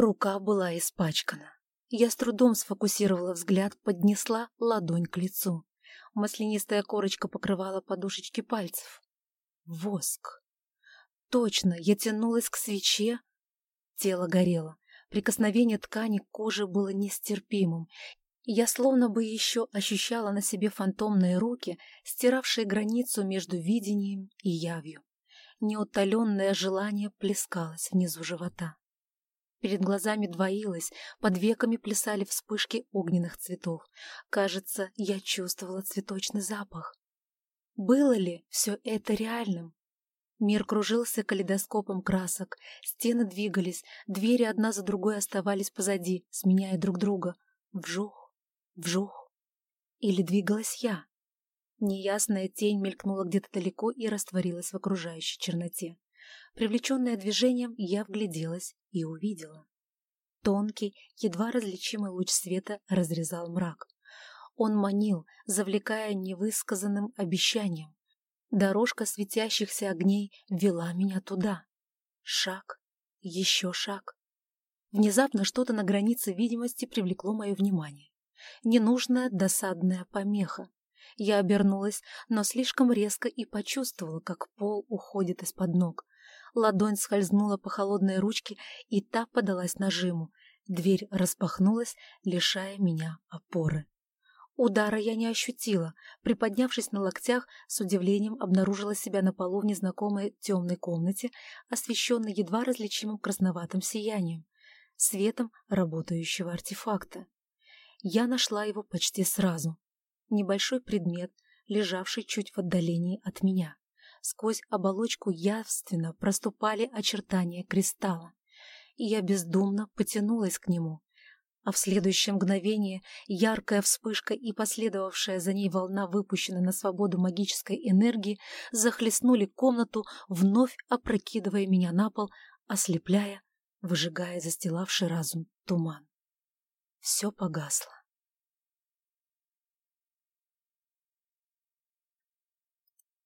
Рука была испачкана. Я с трудом сфокусировала взгляд, поднесла ладонь к лицу. Маслянистая корочка покрывала подушечки пальцев. Воск. Точно, я тянулась к свече. Тело горело. Прикосновение ткани к коже было нестерпимым. Я словно бы еще ощущала на себе фантомные руки, стиравшие границу между видением и явью. Неутоленное желание плескалось внизу живота. Перед глазами двоилось, под веками плясали вспышки огненных цветов. Кажется, я чувствовала цветочный запах. Было ли все это реальным? Мир кружился калейдоскопом красок, стены двигались, двери одна за другой оставались позади, сменяя друг друга. Вжух, вжух. Или двигалась я? Неясная тень мелькнула где-то далеко и растворилась в окружающей черноте. Привлеченная движением, я вгляделась и увидела. Тонкий, едва различимый луч света разрезал мрак. Он манил, завлекая невысказанным обещанием. Дорожка светящихся огней вела меня туда. Шаг, еще шаг. Внезапно что-то на границе видимости привлекло мое внимание. Ненужная досадная помеха. Я обернулась, но слишком резко и почувствовала, как пол уходит из-под ног. Ладонь скользнула по холодной ручке, и та подалась нажиму. Дверь распахнулась, лишая меня опоры. Удара я не ощутила. Приподнявшись на локтях, с удивлением обнаружила себя на полу в незнакомой темной комнате, освещенной едва различимым красноватым сиянием, светом работающего артефакта. Я нашла его почти сразу. Небольшой предмет, лежавший чуть в отдалении от меня. Сквозь оболочку явственно проступали очертания кристалла, и я бездумно потянулась к нему. А в следующее мгновение яркая вспышка и последовавшая за ней волна выпущенной на свободу магической энергии захлестнули комнату, вновь опрокидывая меня на пол, ослепляя, выжигая застилавший разум туман. Все погасло.